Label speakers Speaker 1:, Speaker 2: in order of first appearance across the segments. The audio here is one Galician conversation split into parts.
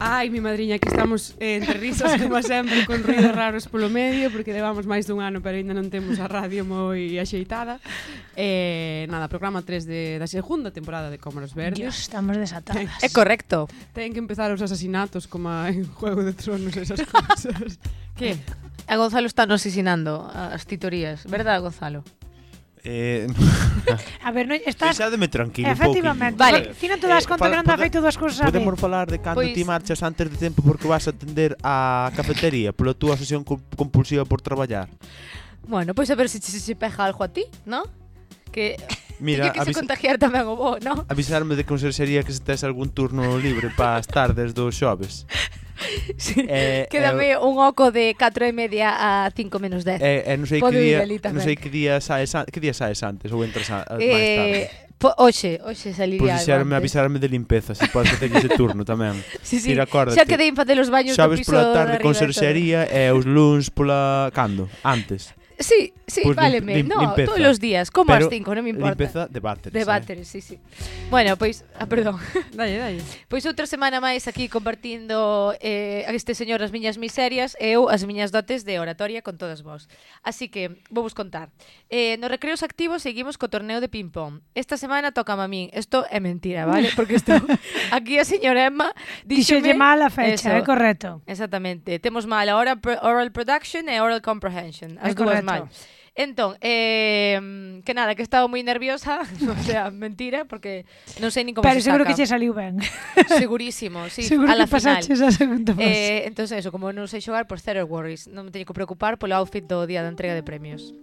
Speaker 1: Ai, mi madriña, aquí estamos eh, entre risas como sempre, con ruidos raros polo medio, porque levamos máis dun ano, pero aínda non temos a radio moi axeitada. Eh, nada, programa 3 de, da segunda temporada de Cómoros Verdes.
Speaker 2: Dios, estamos desatadas.
Speaker 3: É correcto.
Speaker 1: Ten que empezar os asasinatos como en Juego de Tronos, esas cousas. que?
Speaker 3: A Gonzalo está nos asesinando as titorías, verdad, Gonzalo?
Speaker 4: Eh,
Speaker 2: a ver, non estás
Speaker 4: Deixádeme tranquilo Efectivamente. un
Speaker 2: Efectivamente.
Speaker 3: Vale.
Speaker 2: Ti non te das conta que non te ha feito dúas cousas a
Speaker 4: mí.
Speaker 2: Podemos
Speaker 4: falar de cando
Speaker 3: Pois-
Speaker 4: ti marchas antes de tempo porque vas a atender a cafetería pola túa obsesión compulsiva por traballar.
Speaker 3: Bueno, pois a ver se se, se pega algo a ti, ¿no? Que
Speaker 4: Mira,
Speaker 3: Mira, que se contagiar tamén o bo, ¿no?
Speaker 4: avisarme de conserxería que se tes algún turno libre para as tardes dos xoves
Speaker 3: sí.
Speaker 4: Eh,
Speaker 3: Quédame eh, un oco de 4 e media a 5 menos 10.
Speaker 4: Eh, eh, non sei que día, non sei que día saes, que día saes antes ou entras a, a,
Speaker 3: eh, máis
Speaker 4: tarde.
Speaker 3: Po, oxe, oxe saliría
Speaker 4: pues,
Speaker 3: algo antes.
Speaker 4: avisarme de limpeza, se podes facer ese turno tamén.
Speaker 3: Sí, sí.
Speaker 4: Tira,
Speaker 3: xa quedei en facer os baños Xaves
Speaker 4: do
Speaker 3: piso
Speaker 4: pola tarde
Speaker 3: con
Speaker 4: serxería e os luns pola... Cando? Antes.
Speaker 3: Sí, sí,
Speaker 4: pues
Speaker 3: váleme.
Speaker 4: Lim, lim,
Speaker 3: no,
Speaker 4: limpeza.
Speaker 3: todos os días, como
Speaker 4: Pero
Speaker 3: as cinco, non me importa.
Speaker 4: Limpeza de váteres.
Speaker 3: De
Speaker 4: ¿eh?
Speaker 3: váteres, eh? sí, sí. Bueno, pois, pues, ah, perdón.
Speaker 1: Dalle, dalle.
Speaker 3: Pois pues outra semana máis aquí compartindo eh, a este señor as miñas miserias e eu as miñas dotes de oratoria con todas vós. Así que, vou vos contar. Eh, nos recreos activos seguimos co torneo de ping-pong. Esta semana toca a min. Isto é mentira, vale? Porque estou aquí a señora Emma díxome...
Speaker 2: Dixolle mal a fecha, é eh, correcto.
Speaker 3: Exactamente. Temos mal a oral, oral production e oral comprehension. As dúas mal. Entón, eh, que nada, que estaba moi nerviosa, o sea, mentira, porque non sei nin como
Speaker 2: Pero
Speaker 3: se
Speaker 2: seguro
Speaker 3: saca.
Speaker 2: que che saliu ben.
Speaker 3: Segurísimo, sí,
Speaker 2: seguro
Speaker 3: a la que
Speaker 2: final. a segunda fase.
Speaker 3: Eh, entón, eso, como non sei xogar, por zero worries. Non me teño que preocupar polo outfit do día da entrega de premios.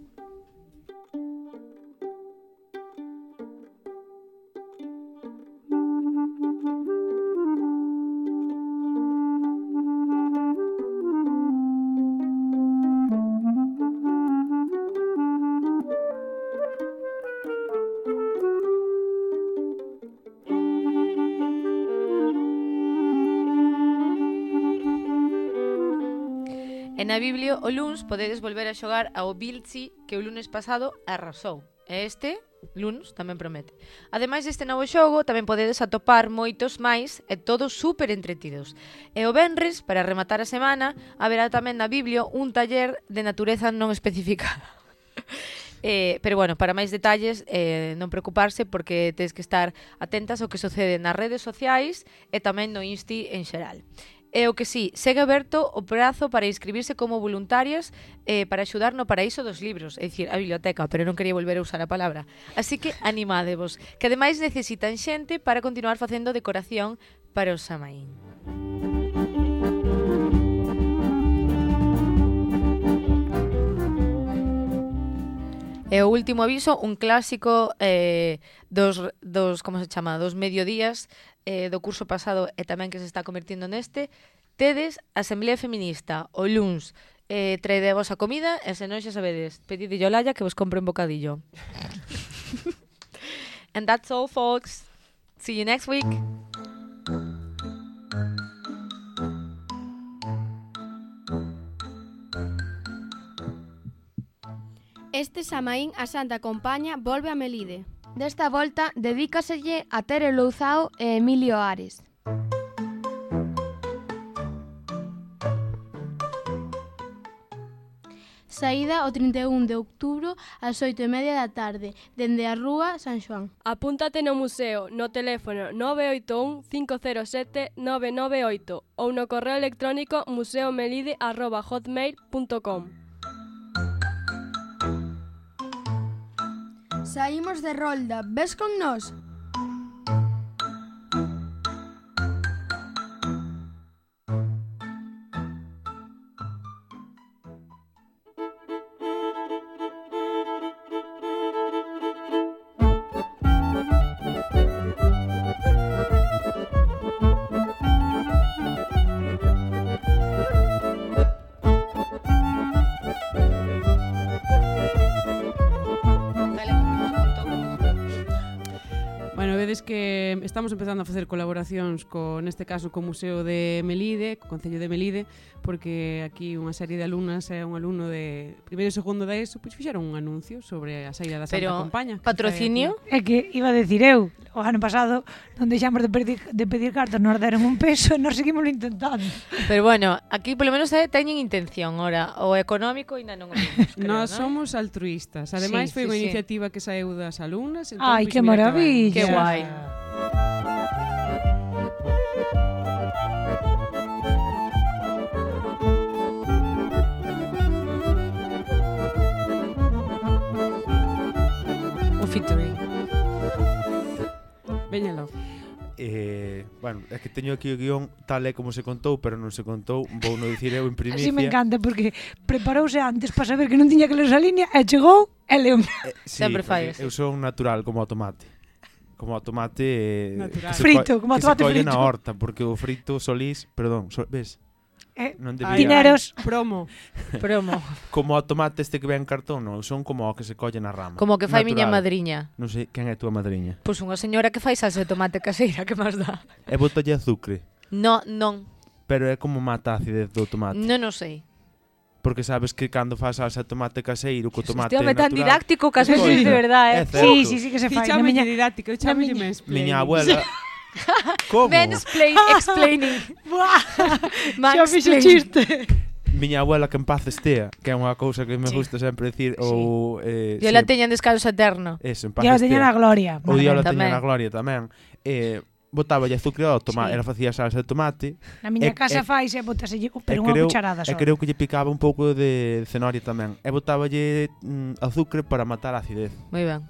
Speaker 3: E na Biblio o luns podedes volver a xogar ao Bilchi que o lunes pasado arrasou. E este luns tamén promete. Ademais deste novo xogo, tamén podedes atopar moitos máis e todos super entretidos. E o Benres, para rematar a semana, haberá tamén na Biblio un taller de natureza non especificada. eh, pero bueno, para máis detalles eh, non preocuparse porque tens que estar atentas ao que sucede nas redes sociais e tamén no Insti en xeral. E o que sí, segue aberto o prazo para inscribirse como voluntarias eh, para axudar no paraíso dos libros, é dicir, a biblioteca, pero non quería volver a usar a palabra. Así que animádevos, que ademais necesitan xente para continuar facendo decoración para o Samaín. E o último aviso, un clásico eh, dos, dos, como se chama, dos mediodías eh, do curso pasado e tamén que se está convertindo neste, tedes Asamblea Feminista o Luns. Eh, traide a vosa comida e se non xa sabedes, pedide yo Laia que vos compre un bocadillo. And that's all, folks. See you next week.
Speaker 5: Este Samaín a Santa Compaña volve a Melide.
Speaker 6: Desta volta dedícaselle a Tere Louzao e Emilio Ares. Saída o 31 de outubro ás 8 e media da tarde, dende a Rúa San Xoán.
Speaker 7: Apúntate no museo no teléfono 981-507-998 ou no correo electrónico museomelide.hotmail.com.
Speaker 8: Saímos de rolda, ves con nós?
Speaker 1: estamos empezando a facer colaboracións co, neste caso co Museo de Melide, co Concello de Melide, porque aquí unha serie de alumnas e un alumno de primeiro e segundo da ESO pois fixeron un anuncio sobre a saída da Santa
Speaker 3: Pero,
Speaker 1: Compaña.
Speaker 3: patrocinio?
Speaker 2: É que iba a decir eu, o ano pasado, non deixamos de pedir, de pedir cartas, nos deron un peso e nos seguimos intentando.
Speaker 3: Pero bueno, aquí polo menos eh, teñen intención, ora, o económico ainda non o vimos, creo,
Speaker 1: Nós
Speaker 3: ¿no?
Speaker 1: somos altruistas. Ademais
Speaker 3: sí,
Speaker 1: foi
Speaker 3: sí,
Speaker 1: unha
Speaker 3: sí.
Speaker 1: iniciativa que saeu das alumnas, entón
Speaker 2: Ai, que maravilla.
Speaker 3: Que guai. O featuring.
Speaker 1: Veñalo.
Speaker 4: Eh, bueno, é que teño aquí o guión tal é como se contou, pero non se contou, vou non dicir eu en primicia.
Speaker 2: Así me encanta porque preparouse antes para saber que non tiña que ler esa línea e chegou e leu.
Speaker 4: Eh, sí,
Speaker 3: Sempre fai.
Speaker 4: Eu son natural como o tomate como a tomate eh,
Speaker 1: Natural.
Speaker 4: se
Speaker 2: frito, como
Speaker 4: a
Speaker 2: tomate frito.
Speaker 4: na horta, porque o frito solís, perdón, sol, ves?
Speaker 2: Eh,
Speaker 4: non debía.
Speaker 2: Dineros.
Speaker 1: Promo.
Speaker 3: Promo.
Speaker 4: como o tomate este que ve en cartón, non? Son como o que se colle na rama.
Speaker 3: Como que fai
Speaker 4: Natural.
Speaker 3: miña madriña.
Speaker 4: Non sei, quen é a túa madriña?
Speaker 3: Pois pues unha señora que fai salsa de tomate caseira, que máis dá?
Speaker 4: E botalle azucre.
Speaker 3: No, non.
Speaker 4: Pero é como mata a acidez do tomate.
Speaker 3: Non, non sei
Speaker 4: porque sabes que cando fas salsa tomate caseiro co tomate
Speaker 3: Hostia, natural... tan didáctico que as veces de verdad, eh?
Speaker 2: Sí, sí, sí que se fai.
Speaker 1: Chame
Speaker 2: miña...
Speaker 1: didáctico, eu chamo
Speaker 2: miña...
Speaker 1: mansplaining.
Speaker 4: Miña abuela... Como?
Speaker 3: Mansplain, explaining.
Speaker 2: Xa fixo chiste.
Speaker 4: Miña abuela que en paz estea, que é unha cousa que me
Speaker 3: sí.
Speaker 4: gusta sempre dicir. sí. ou... Eh,
Speaker 3: Dios sí. la teñan descanso eterno.
Speaker 4: Eso, en paz
Speaker 2: Dios la teña na gloria.
Speaker 4: Ou Dios la teña na gloria tamén. Eh, botáballe azúcar ao tomate,
Speaker 2: sí.
Speaker 4: era facía salsa de tomate.
Speaker 2: Na miña
Speaker 4: e,
Speaker 2: casa
Speaker 4: e,
Speaker 2: fais e botaselle, pero unha cucharada só.
Speaker 4: E creo que lle picaba un pouco de cenoria tamén. E botáballe mm, azúcar para matar a acidez.
Speaker 3: Moi ben.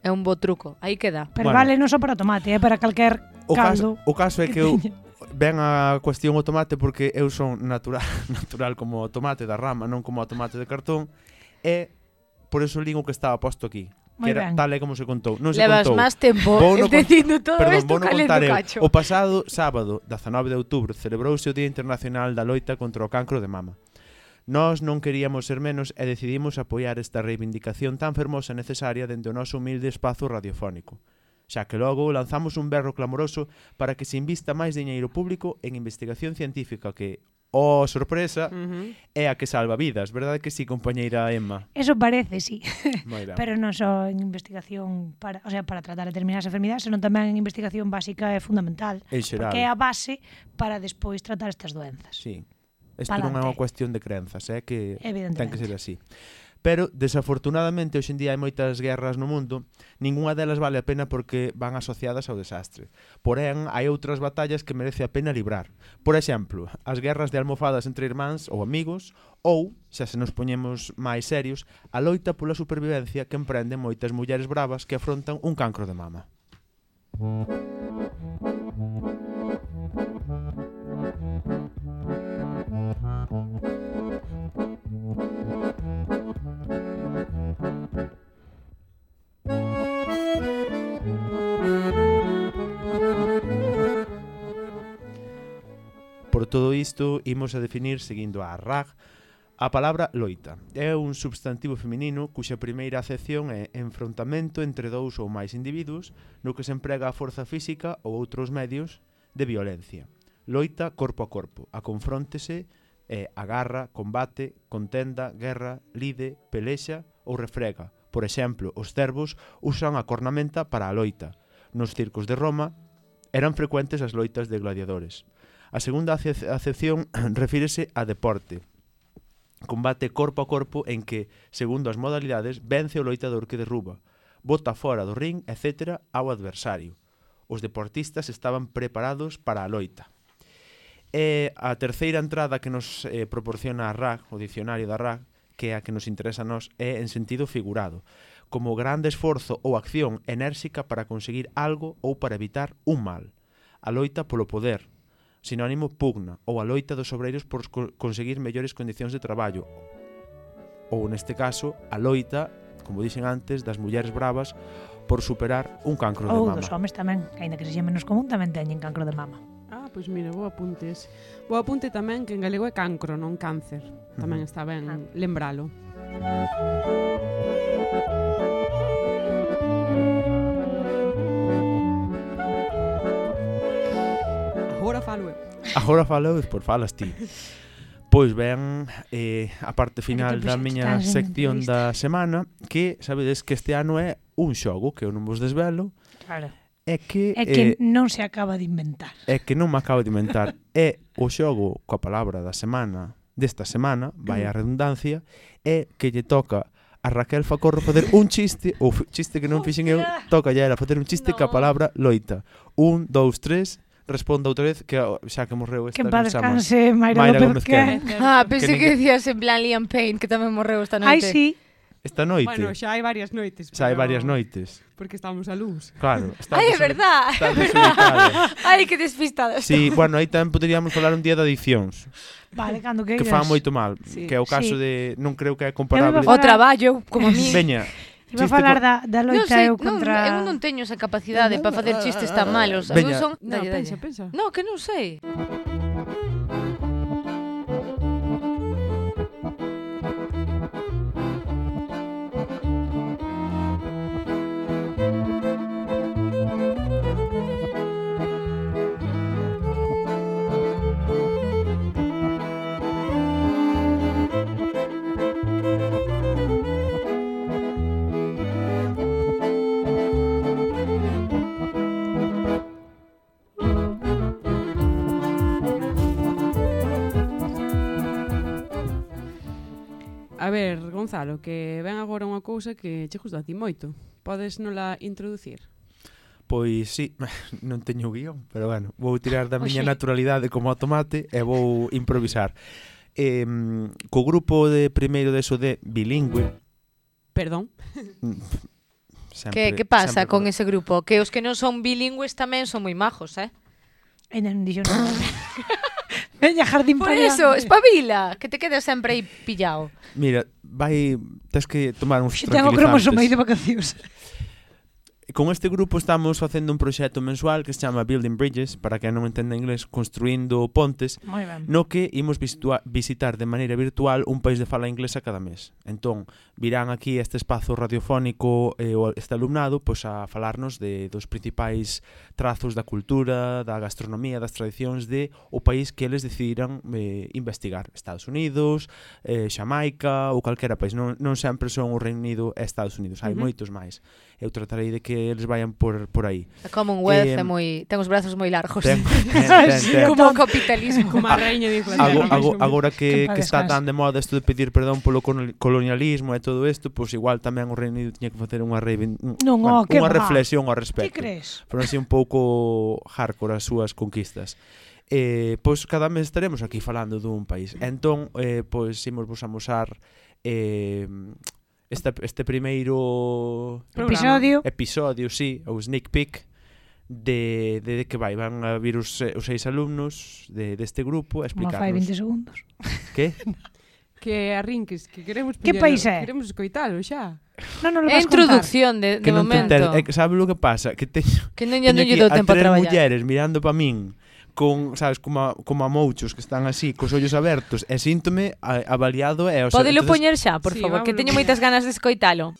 Speaker 3: É un bo truco. Aí queda.
Speaker 2: Pero
Speaker 4: bueno,
Speaker 2: vale non só para tomate, é eh, para calquer
Speaker 4: o
Speaker 2: caldo.
Speaker 4: Caso, o caso é
Speaker 2: que,
Speaker 4: que eu ven a cuestión o tomate porque eu son natural, natural como o tomate da rama, non como o tomate de cartón, e por eso o que estaba posto aquí.
Speaker 2: Muy
Speaker 4: que era
Speaker 2: ben.
Speaker 4: tal e como se contou. Non se
Speaker 3: Levas
Speaker 4: contou.
Speaker 3: máis tempo
Speaker 4: no
Speaker 3: dicindo todo
Speaker 4: perdón,
Speaker 3: isto
Speaker 4: no
Speaker 3: calendo cacho.
Speaker 4: O pasado sábado, 19 de outubro, celebrouse o Día Internacional da Loita contra o Cancro de Mama. Nós non queríamos ser menos e decidimos apoiar esta reivindicación tan fermosa e necesaria dende o noso humilde espazo radiofónico xa que logo lanzamos un berro clamoroso para que se invista máis diñeiro público en investigación científica que, Oh, sorpresa,
Speaker 1: uh -huh.
Speaker 4: é a que salva vidas, verdade que sí, compañeira Emma?
Speaker 2: Eso parece, sí. Pero non só en investigación para, o sea, para tratar determinadas enfermidades, senón tamén en investigación básica e fundamental,
Speaker 4: en xeral.
Speaker 2: porque é a base para despois tratar estas doenzas.
Speaker 4: Sí. Isto non é unha cuestión de crenzas, é eh, que ten que ser así. Pero, desafortunadamente, hoxe en día hai moitas guerras no mundo, ningunha delas vale a pena porque van asociadas ao desastre. Porén, hai outras batallas que merece a pena librar. Por exemplo, as guerras de almofadas entre irmáns ou amigos, ou, xa se nos poñemos máis serios, a loita pola supervivencia que emprenden moitas mulleres bravas que afrontan un cancro de mama. Música todo isto, imos a definir, seguindo a RAG, a palabra loita. É un substantivo feminino cuxa primeira acepción é enfrontamento entre dous ou máis individuos no que se emprega a forza física ou outros medios de violencia. Loita corpo a corpo, a confróntese é agarra, combate, contenda, guerra, lide, pelexa ou refrega. Por exemplo, os cervos usan a cornamenta para a loita. Nos circos de Roma eran frecuentes as loitas de gladiadores. A segunda acepción refírese a deporte. Combate corpo a corpo en que, segundo as modalidades, vence o loitador que derruba, bota fora do ring, etc., ao adversario. Os deportistas estaban preparados para a loita. E a terceira entrada que nos eh, proporciona a RAC, o dicionario da RAC, que é a que nos interesa a nós, é en sentido figurado, como grande esforzo ou acción enérxica para conseguir algo ou para evitar un mal. A loita polo poder, sinónimo pugna ou a loita dos obreiros por conseguir mellores condicións de traballo ou neste caso a loita, como dixen antes, das mulleres bravas por superar un cancro
Speaker 2: ou de
Speaker 4: mama.
Speaker 2: Ou dos homes tamén, que aínda que sexa menos común, tamén teñen cancro de mama.
Speaker 1: Ah, pois mira, bo apunte ese. Bo apunte tamén que en galego é cancro, non cáncer. Tamén está ben
Speaker 2: ah.
Speaker 1: lembralo. falo eu.
Speaker 4: Agora falo eu, despois falas ti. Pois ben, eh, a parte final da miña sección da semana Que sabedes que este ano é un xogo que eu non vos desvelo
Speaker 2: Claro.
Speaker 4: É que,
Speaker 2: é que
Speaker 4: eh,
Speaker 2: non se acaba de inventar.
Speaker 4: É que non me acabo de inventar. É o xogo coa palabra da semana Desta semana, vai a mm. redundancia É que lle toca a Raquel Facorro facer un chiste O chiste que non fixen eu Toca lle era facer un chiste no. coa palabra loita. Un, dous, tres, responda outra vez que xa que morreu esta
Speaker 2: que en paz descanse Mayra,
Speaker 4: Mayra Gómez, Gómez
Speaker 3: Ah, pensei
Speaker 4: que,
Speaker 3: que decías en plan Liam Payne que tamén morreu esta noite.
Speaker 2: Ai, sí.
Speaker 4: Esta noite.
Speaker 1: Bueno, xa hai varias noites.
Speaker 4: Xa hai varias noites.
Speaker 1: Porque estamos a luz.
Speaker 4: Claro.
Speaker 3: Ai, é verdad. Ai, que despistados.
Speaker 4: Sí, bueno, aí tamén poderíamos falar un día de adicións.
Speaker 2: Vale, cando queiras.
Speaker 4: Que fan moito mal.
Speaker 1: Sí.
Speaker 4: Que é o caso
Speaker 2: sí.
Speaker 4: de... Non creo que é comparable.
Speaker 3: O traballo, como a mí.
Speaker 4: Veña,
Speaker 2: Iba a falar da, da loita no,
Speaker 3: sei,
Speaker 2: eu contra...
Speaker 3: Non, eu non teño esa capacidade eh, para facer eh, chistes tan eh, malos.
Speaker 4: Veña,
Speaker 3: son...
Speaker 1: No, pensa, pensa.
Speaker 3: No, que non sei.
Speaker 1: Gonzalo, que ven agora unha cousa que che gusta a ti moito. Podes nola introducir?
Speaker 4: Pois sí, non teño guión, pero bueno, vou tirar da miña
Speaker 2: Oxe.
Speaker 4: naturalidade como a tomate e vou improvisar. Eh, co grupo de primeiro de eso de bilingüe...
Speaker 1: Perdón.
Speaker 4: Sempre,
Speaker 3: que, que pasa
Speaker 4: sempre...
Speaker 3: con ese grupo? Que os que non son bilingües tamén son moi majos, eh?
Speaker 2: E non dixo nada. Veña, jardín
Speaker 3: Por eso, espabila, que te quedas sempre aí pillado.
Speaker 4: Mira, vai, tes que tomar uns
Speaker 2: tranquilizantes. Tengo cromosoma aí de vacacións.
Speaker 4: con este grupo estamos facendo un proxecto mensual que se chama Building Bridges, para que non entenda inglés, construindo pontes, no que imos visitar de maneira virtual un país de fala inglesa cada mes. Entón, virán aquí este espazo radiofónico e eh, este alumnado pois a falarnos de dos principais trazos da cultura, da gastronomía, das tradicións de o país que eles decidiran eh, investigar. Estados Unidos, eh, Xamaica ou calquera país. Non, non sempre son o Reino Unido e Estados Unidos, hai
Speaker 1: uh -huh.
Speaker 4: moitos máis. Eu tratarei de que eles vayan por, por aí.
Speaker 3: A Commonwealth
Speaker 4: eh,
Speaker 3: é moi... Ten os brazos moi largos.
Speaker 4: Ten, ten, ten, ten.
Speaker 3: Como o capitalismo.
Speaker 1: Como a reiña de Inglaterra.
Speaker 4: Ago, ago, agora que,
Speaker 2: que
Speaker 4: está tan de moda isto de pedir perdón polo colonialismo e todo isto, pois pues igual tamén o Reino Unido tiña que facer unha reivind...
Speaker 2: non,
Speaker 4: bueno,
Speaker 2: oh,
Speaker 4: unha reflexión ao respecto.
Speaker 2: Que crees?
Speaker 4: Pero así un pouco hardcore as súas conquistas eh, pois cada mes estaremos aquí falando dun país. Entón, eh, pois imos vos amosar eh, este, este primeiro
Speaker 2: episodio
Speaker 4: episodio, sí, ou sneak peek de, de, de que vai van a vir os, os seis alumnos de, deste de grupo a explicarnos.
Speaker 2: Como fai 20 segundos.
Speaker 4: Que?
Speaker 1: que arrinques, que queremos
Speaker 2: Que país é?
Speaker 1: Queremos escoitalo xa.
Speaker 2: Non, non
Speaker 3: é introducción de, de
Speaker 4: que
Speaker 3: momento.
Speaker 4: Te, sabe o que pasa? Que teño,
Speaker 3: que non, non lle dou tempo a traballar.
Speaker 4: mulleres mirando para min con, sabes, como a, como a mouchos que están así, cos ollos abertos, e síntome a, avaliado e, o sea,
Speaker 3: Podelo
Speaker 4: entonces...
Speaker 3: poñer xa, por
Speaker 1: sí,
Speaker 3: favor, vámonos.
Speaker 1: que
Speaker 3: teño moitas ganas de escoitalo.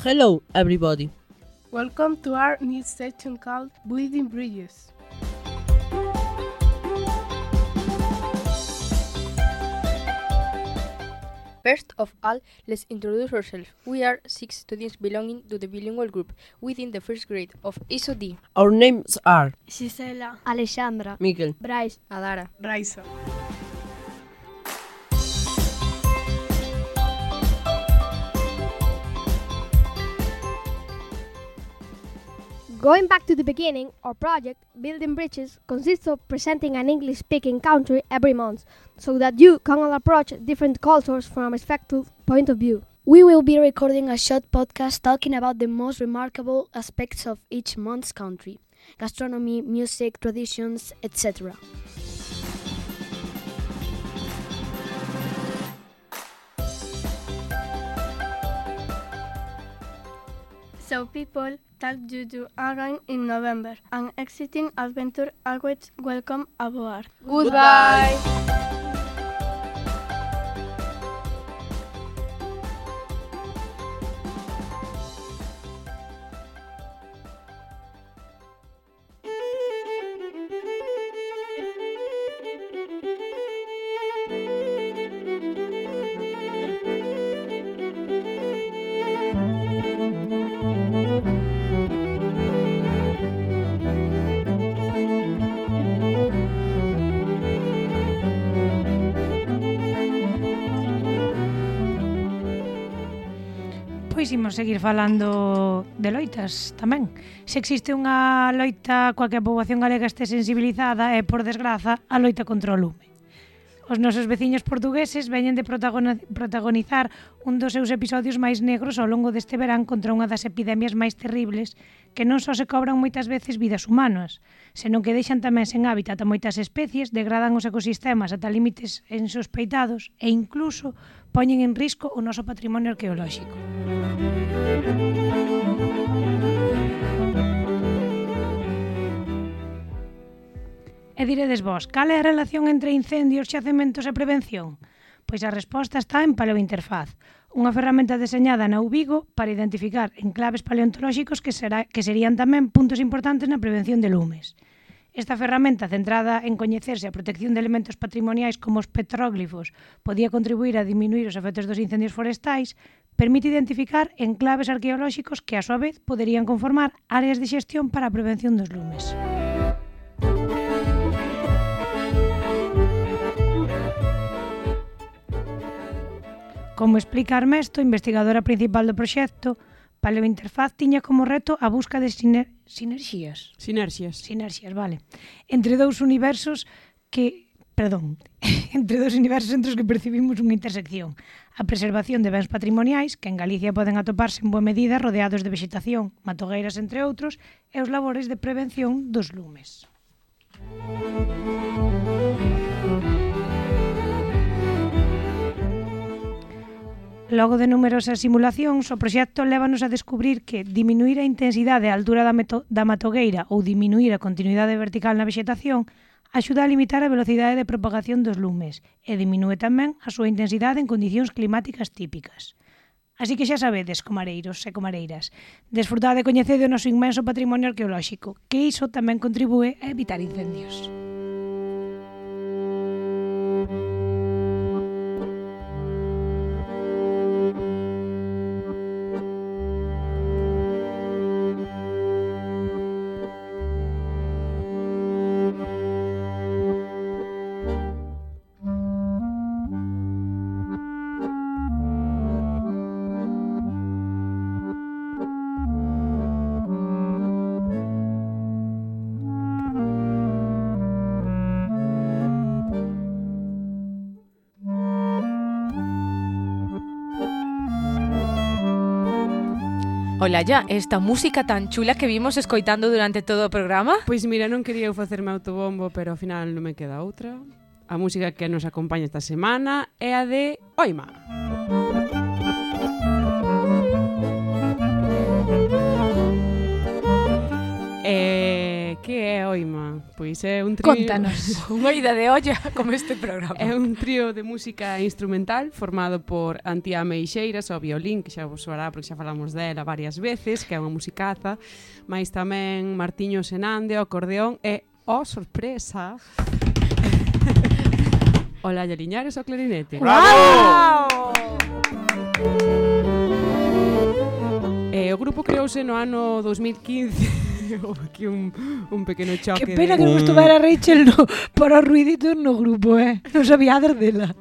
Speaker 9: Hello, everybody.
Speaker 10: Welcome to our new section called Building Bridges.
Speaker 11: First of all, let's introduce ourselves. We are six students belonging to the bilingual group within the first grade of ISO D.
Speaker 9: Our names are
Speaker 5: Gisela,
Speaker 8: Alexandra,
Speaker 9: Miguel,
Speaker 5: Bryce,
Speaker 11: Adara.
Speaker 10: Raisa.
Speaker 12: Going back to the beginning, our project, Building Bridges, consists of presenting an English speaking country every month so that you can all approach different cultures from a respectful point of view.
Speaker 8: We will be recording a short podcast talking about the most remarkable aspects of each month's country gastronomy, music, traditions, etc.
Speaker 10: So people attack due to a rain in November. An exciting adventure awaits. Welcome aboard.
Speaker 11: Goodbye.
Speaker 2: Goodbye. imos seguir falando de loitas tamén. Se existe unha loita coa que a poboación galega este sensibilizada é, por desgraza, a loita contra o lume. Os nosos veciños portugueses veñen de protagonizar un dos seus episodios máis negros ao longo deste verán contra unha das epidemias máis terribles que non só se cobran moitas veces vidas humanas, senón que deixan tamén sen hábitat a moitas especies, degradan os ecosistemas ata límites insospeitados e incluso poñen en risco o noso patrimonio arqueolóxico. E diredes vos, cal é a relación entre incendios, xacementos e prevención? Pois a resposta está en paleointerfaz, unha ferramenta deseñada na Ubigo para identificar enclaves paleontolóxicos que, será, que serían tamén puntos importantes na prevención de lumes. Esta ferramenta, centrada en coñecerse a protección de elementos patrimoniais como os petróglifos, podía contribuir a diminuir os efectos dos incendios forestais, permite identificar enclaves arqueolóxicos que, a súa vez, poderían conformar áreas de xestión para a prevención dos lumes. Música Como explica Armesto, investigadora principal do proxecto, Paleointerfaz tiña como reto a busca de siner sinerxías.
Speaker 1: Sinerxias.
Speaker 2: Sinerxias, vale. Entre dous universos que perdón, entre dous universos entre os que percibimos unha intersección. A preservación de bens patrimoniais, que en Galicia poden atoparse en boa medida rodeados de vegetación, matogueiras entre outros, e os labores de prevención dos lumes. Música Logo de numerosas simulacións, o proxecto lévanos a descubrir que diminuir a intensidade e a altura da, da matogueira ou diminuir a continuidade vertical na vegetación axuda a limitar a velocidade de propagación dos lumes e diminúe tamén a súa intensidade en condicións climáticas típicas. Así que xa sabedes, comareiros e comareiras, desfrutade e coñecede o noso inmenso patrimonio arqueolóxico, que iso tamén contribúe a evitar incendios.
Speaker 3: Ola, ya, esta música tan chula que vimos escoitando durante todo o programa?
Speaker 1: Pois mira, non quería eu facerme autobombo, pero ao final non me queda outra. A música que nos acompaña esta semana é a de Oima. Oima. Coima. Pois é un trío...
Speaker 2: Contanos.
Speaker 3: Unha ida de olla como este programa.
Speaker 1: É un trío de música instrumental formado por Antía Meixeiras ao violín, que xa vos soará porque xa falamos dela varias veces, que é unha musicaza, máis tamén Martiño Senande ao acordeón e, oh, sorpresa, Olalla Liñares ao clarinete.
Speaker 3: Bravo!
Speaker 1: Wow! Eh, o grupo creouse no ano 2015 Houve aquí un, un pequeno choque.
Speaker 2: Que pena
Speaker 1: de...
Speaker 2: que non estuvera Rachel no, para os ruiditos eh. no grupo, eh? Non sabíades dela.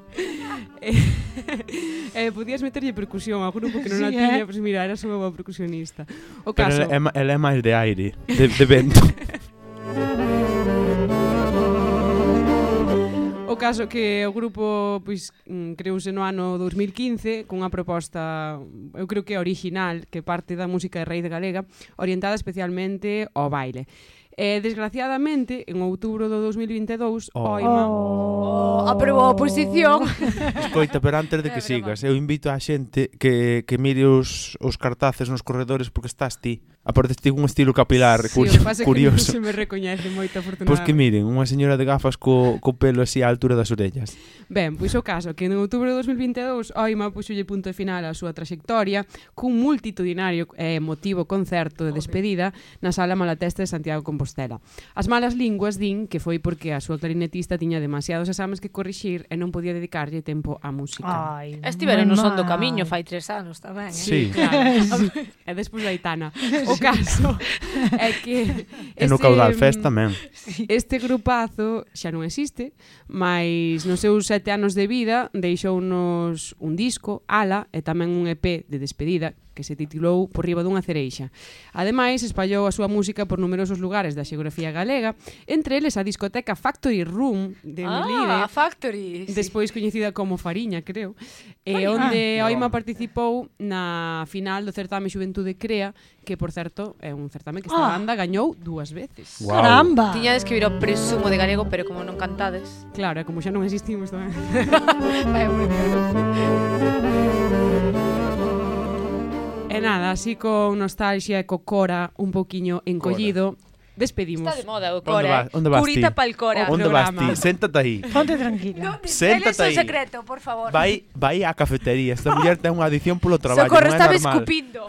Speaker 1: eh, podías meterlle percusión ao grupo que non
Speaker 2: sí,
Speaker 1: a eh. tiña,
Speaker 2: eh?
Speaker 1: pois pues mira, era só boa percusionista. O caso...
Speaker 4: Pero ela é, ela é máis de aire, de, de vento.
Speaker 1: O caso que o grupo pois, mm, creouse no ano 2015 cunha proposta, eu creo que original, que parte da música de raíz galega, orientada especialmente ao baile. E, desgraciadamente, en outubro do 2022,
Speaker 4: oh.
Speaker 1: OIMA...
Speaker 3: Oh. Aprobou a oposición.
Speaker 4: Escoita, pero antes de que é sigas, eu invito a xente que, que mire os, os cartaces nos corredores porque estás ti. Aparte, ti un estilo capilar
Speaker 1: sí, curio, pasa curioso. Que se me recoñece moito, afortunadamente.
Speaker 4: Pois pues que miren, unha señora de gafas co, co pelo así á altura das orellas.
Speaker 1: Ben, pois o caso que en outubro de 2022 OIMA puxolle punto final á súa traxectoria cun multitudinario e eh, emotivo concerto de despedida na Sala Malatesta de Santiago Compostela Compostela. As malas linguas din que foi porque a súa clarinetista tiña demasiados exames que corrixir e non podía dedicarlle tempo á música.
Speaker 2: Ai,
Speaker 3: Estiveron no son do camiño fai tres anos tamén, eh?
Speaker 4: Sí.
Speaker 1: claro. e despois da Itana. O caso é que...
Speaker 4: E no Caudal mm, Fest tamén.
Speaker 1: Este grupazo xa non existe, mas nos seus sete anos de vida deixounos un disco, Ala, e tamén un EP de despedida que se titulou Por riba dunha cereixa. Ademais, espallou a súa música por numerosos lugares da xeografía galega, entre eles a discoteca Factory Room de ah, Melide,
Speaker 3: ah, Factory,
Speaker 1: despois sí. coñecida como Fariña, creo, e
Speaker 3: Fariña.
Speaker 1: onde
Speaker 3: ah,
Speaker 1: Oima participou na final do certame Xuventude Crea, que, por certo, é un certame que esta
Speaker 3: ah.
Speaker 1: banda gañou dúas veces.
Speaker 4: Wow. Caramba!
Speaker 3: Tiñades que vir ao presumo de galego, pero como non cantades...
Speaker 1: Claro, e como xa non existimos tamén.
Speaker 3: Vai, moi.
Speaker 1: E nada, así con nostalgia e co cora un poquiño encollido, cora. despedimos.
Speaker 3: Está de moda o cora.
Speaker 4: Onde vas,
Speaker 3: eh?
Speaker 4: Curita
Speaker 3: pal cora.
Speaker 4: Onde vas ti? Séntate aí.
Speaker 2: Ponte tranquila.
Speaker 3: No, Séntate
Speaker 4: aí.
Speaker 3: secreto, por favor.
Speaker 4: Vai, vai á cafetería. Esta muller ten unha adicción polo traballo.
Speaker 3: Socorro,
Speaker 4: no
Speaker 3: estaba escupindo.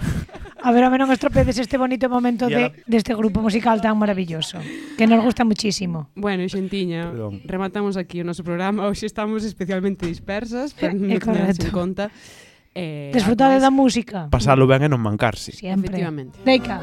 Speaker 2: A ver, a ver, non estropedes este bonito momento de, deste grupo musical tan maravilloso, que nos gusta muchísimo.
Speaker 1: Bueno, xentiña,
Speaker 4: Perdón.
Speaker 1: rematamos aquí o noso programa. Hoxe estamos especialmente dispersas, pero non nos en conta. Eh, Desfrutar
Speaker 2: da música.
Speaker 4: Pasalo ben e non mancarse.
Speaker 2: Sempre.
Speaker 1: Efectivamente.
Speaker 2: Leica.